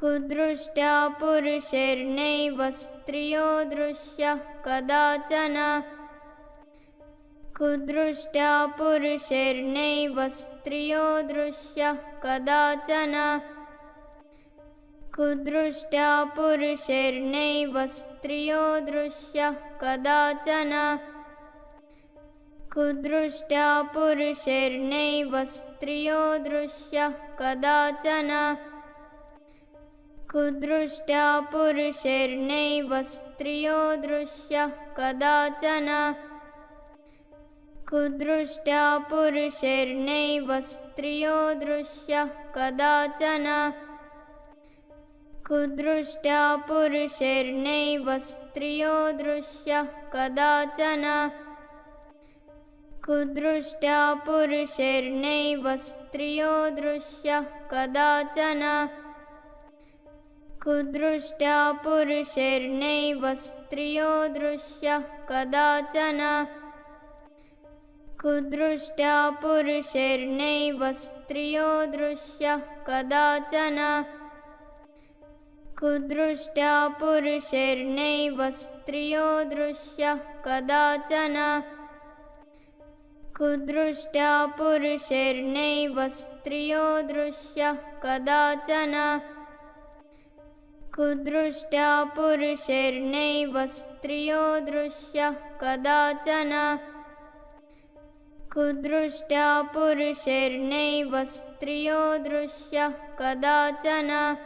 कुदृष्ट्या पुरुषैर्नैव स्त्रियो दृश्यः कदाचन। कुदृष्ट्या पुरुषैर्नैव स्त्रियो दृश्यः कदाचन। कुदृष्ट्या पुरुषैर्नैव स्त्रियो दृश्यः कदाचन। कुदृष्ट्या पुरुषैर्नैव स्त्रियो दृश्यः कदाचन कुदृष्ट्या पुरुषैर्नैव स्त्रियो दृश्यः कदाचन। कुदृष्ट्या पुरुषैर्नैव स्त्रियो दृश्यः कदाचन। कुदृष्ट्या पुरुषैर्नैव स्त्रियो दृश्यः कदाचन। कुदृष्ट्या पुरुषैर्नैव स्त्रियो दृश्यः कदाचन कुदृष्ट्या पुरुषैर्नैव स्त्रियो दृश्यः कदाचन। कुदृष्ट्या पुरुषैर्नैव स्त्रियो दृश्यः कदाचन। कुदृष्ट्या पुरुषैर्नैव स्त्रियो दृश्यः कदाचन। कुदृष्ट्या पुरुषैर्नैव स्त्रियो दृश्यः कदाचन कुदृष्ट्या पुरुषैर्नैव स्त्रियो दृश्यः कदाचन। कुदृष्ट्या पुरुषैर्नैव स्त्रियो दृश्यः कदाचन।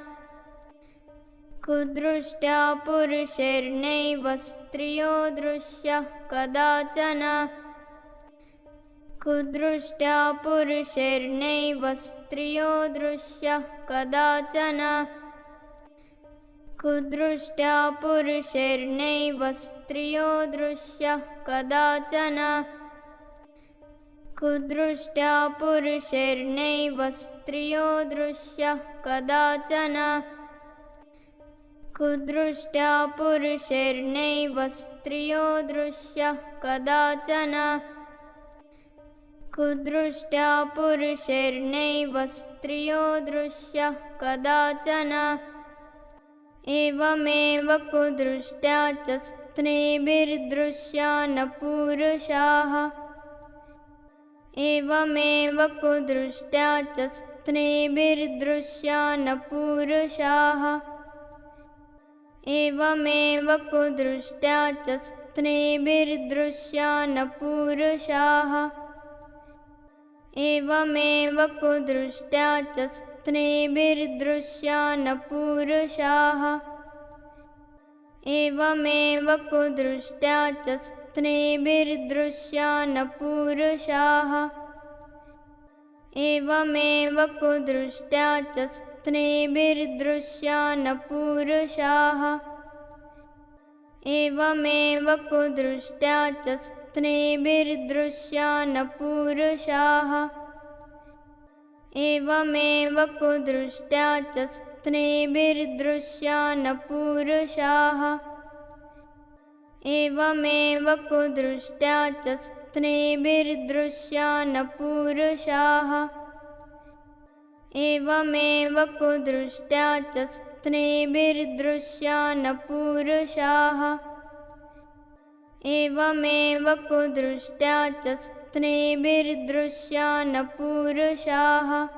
कुदृष्ट्या पुरुषैर्नैव स्त्रियो दृश्यः कदाचन। कुदृष्ट्या पुरुषैर्नैव स्त्रियो दृश्यः कदाचन कुदृष्ट्या पुरुषैर्नैव स्त्रियो दृश्यः कदाचन। कुदृष्ट्या पुरुषैर्नैव स्त्रियो दृश्यः कदाचन। कुदृष्ट्या पुरुषैर्नैव स्त्रियो दृश्यः कदाचन। कुदृष्ट्या पुरुषैर्नैव स्त्रियो दृश्यः कदाचन एवमेव कुदृष्ट्या च स्त्रीभिर्दृश्या न पुरुषाः। एवमेव कुदृष्ट्या च स्त्रीभिर्दृश्या न पुरुषाः। एवमेव कुदृष्ट्या च स्त्रीभिर्दृश्या न पुरुषाः। एवमेव कुदृष्ट्या च स्त्रीभिर्दृश्या न पुरुषाः। एवमेव कुदृष्ट्या च स्त्रीभिर्दृश्या न पुरुषाः। एवमेव कुदृष्ट्या च स्त्रीभिर्दृश्या न पुरुषाः। एवमेव कुदृष्ट्या च स्त्रीभिर्दृश्या न पुरुषाः एवमेव कुदृष्ट्या च स्त्रीभिर्दृश्या न पुरुषाः। एवमेव कुदृष्ट्या च स्त्रीभिर्दृश्या न पुरुषाः। एवमेव कुदृष्ट्या च स्त्रीभिर्दृश्या न पुरुषाः। एवमेव कुदृष्ट्या च स्त्रीभिर्दृश्या न पुरुषाः।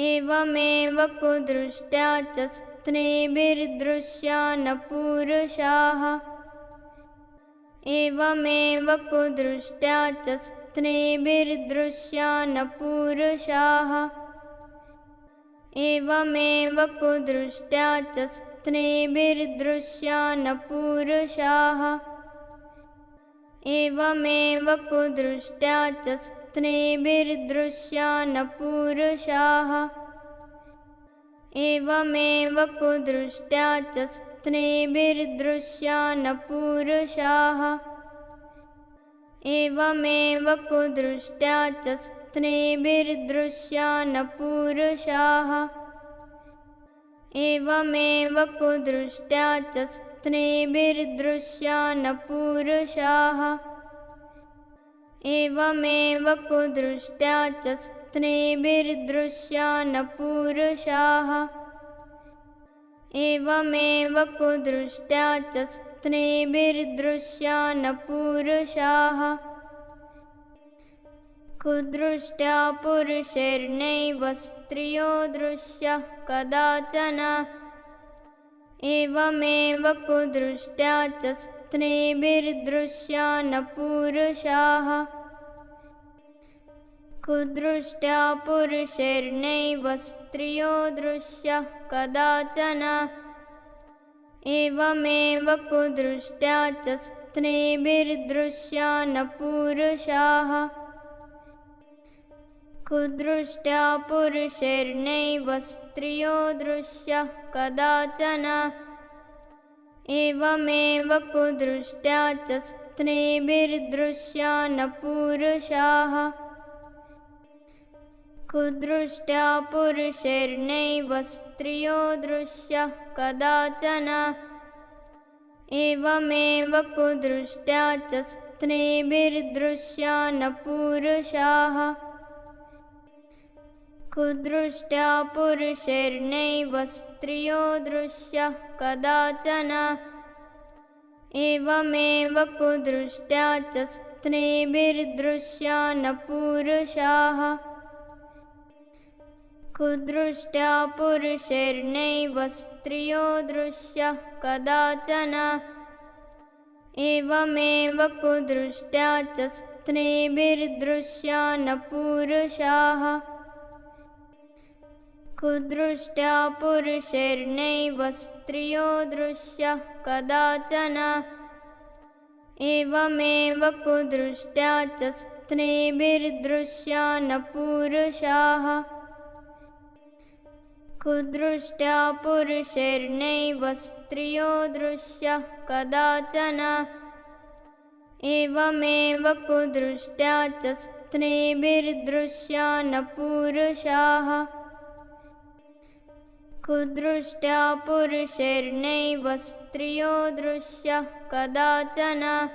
एवमेव कुदृष्ट्या च स्त्रीभिर्दृश्या न पुरुषाः। एवमेव कुदृष्ट्या च स्त्रीभिर्दृश्या न पुरुषाः। एवमेव कुदृष्ट्या च स्त्रीभिर्दृश्या न पुरुषाः एवमेव कुदृष्ट्या च स्त्रीभिर्दृश्या न पुरुषाः। एवमेव कुदृष्ट्या च स्त्रीभिर्दृश्या न पुरुषाः। एवमेव कुदृष्ट्या च स्त्रीभिर्दृश्या न पुरुषाः। एवमेव कुदृष्ट्या च स्त्रीभिर्दृश्या न पुरुषाः। एवमेव कुदृष्ट्या च स्त्रीभिर्दृश्या न पुरुषाः। एवमेव कुदृष्ट्या च स्त्रीभिर्दृश्या न पुरुषाः। कुदृष्ट्या पुरुषैर्नैव स्त्रियो दृश्यः कदाचन एवमेव कुदृष्ट्या च स्त्रीभिर्दृश्या न पुरुषाः। कुदृष्ट्या पुरुषैर्नैव स्त्रियो दृश्यः कदाचन। एवमेव कुदृष्ट्या च स्त्रीभिर्दृश्या न पुरुषाः कुदृष्ट्या पुरुषैर्नैव स्त्रियो दृश्यः कदाचन। एवमेव कुदृष्ट्या च स्त्रीभिर्दृश्या न पुरुषाः। कुदृष्ट्या पुरुषैर्नैव स्त्रियो दृश्यः कदाचन। एवमेव कुदृष्ट्या च स्त्रीभिर्दृश्या न पुरुषाः कुदृष्ट्या पुरुषैर्नैव स्त्रियो दृश्यः कदाचन। एवमेव कुदृष्ट्या च स्त्रीभिर्दृश्या न पुरुषाः। कुदृष्ट्या पुरुषैर्नैव स्त्रियो दृश्यः कदाचन। एवमेव कुदृष्ट्या च स्त्रीभिर्दृश्या न पुरुषाः कुदृष्ट्या पुरुषैर्नैव स्त्रियो दृश्यः कदाचन। एवमेव कुदृष्ट्या च स्त्रीभिर्दृश्या न पुरुषाः। कुदृष्ट्या पुरुषैर्नैव स्त्रियो दृश्यः कदाचन। एवमेव कुदृष्ट्या च स्त्रीभिर्दृश्या न पुरुषाः कुदृष्ट्या पुरुषैर्नैव स्त्रियो दृश्यः कदाचन।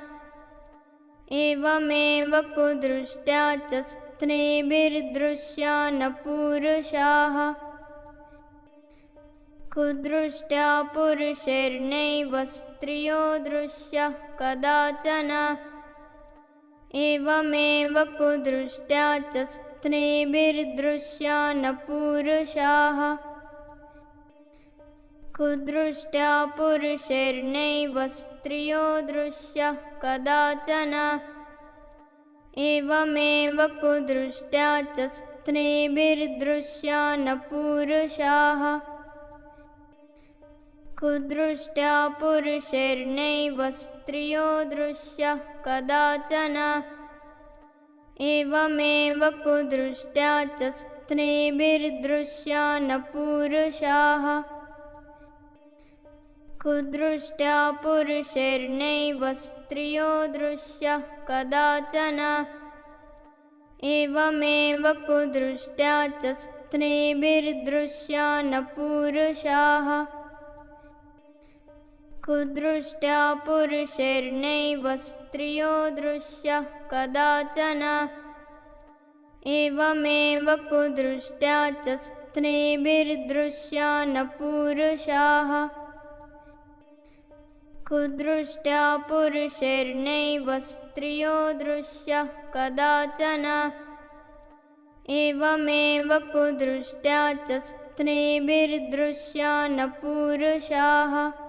एवमेव कुदृष्ट्या च स्त्रीभिर्दृश्या न पुरुषाः। कुदृष्ट्या पुरुषैर्नैव स्त्रियो दृश्यः कदाचन। एवमेव कुदृष्ट्या च स्त्रीभिर्दृश्या न पुरुषाः कुदृष्ट्या पुरुषैर्नैव स्त्रियो दृश्यः कदाचन। एवमेव कुदृष्ट्या च स्त्रीभिर्दृश्या न पुरुषाः। कुदृष्ट्या पुरुषैर्नैव स्त्रियो दृश्यः कदाचन। एवमेव कुदृष्ट्या च स्त्रीभिर्दृश्या न पुरुषाः कुदृष्ट्या पुरुषैर्नैव स्त्रियो दृश्यः कदाचन। एवमेव कुदृष्ट्या च स्त्रीभिर्दृश्या न पुरुषाः। कुदृष्ट्या पुरुषैर्नैव स्त्रियो दृश्यः कदाचन। एवमेव कुदृष्ट्या च स्त्रीभिर्दृश्या न पुरुषाः कुदृष्ट्या पुरुषैर्नैव स्त्रियो दृश्यः कदाचन। एवमेव कुदृष्ट्या च स्त्रीभिर्दृश्या न पुरुषाः